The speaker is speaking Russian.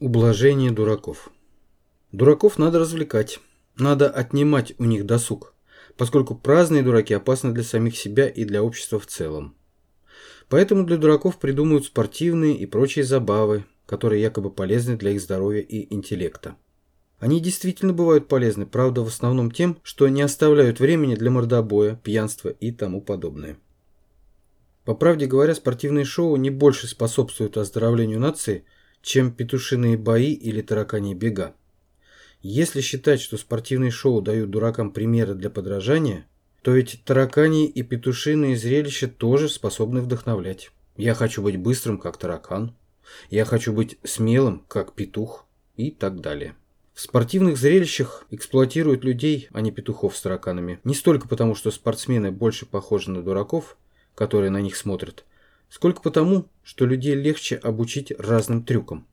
Ублажение дураков. Дураков надо развлекать. Надо отнимать у них досуг, поскольку праздные дураки опасны для самих себя и для общества в целом. Поэтому для дураков придумывают спортивные и прочие забавы, которые якобы полезны для их здоровья и интеллекта. Они действительно бывают полезны, правда в основном тем, что не оставляют времени для мордобоя, пьянства и тому подобное. По правде говоря, спортивные шоу не больше способствуют оздоровлению нации – чем петушиные бои или таракани бега. Если считать, что спортивные шоу дают дуракам примеры для подражания, то ведь таракани и петушиные зрелища тоже способны вдохновлять. Я хочу быть быстрым, как таракан. Я хочу быть смелым, как петух. И так далее. В спортивных зрелищах эксплуатируют людей, а не петухов с тараканами. Не столько потому, что спортсмены больше похожи на дураков, которые на них смотрят, сколько потому, что людей легче обучить разным трюкам.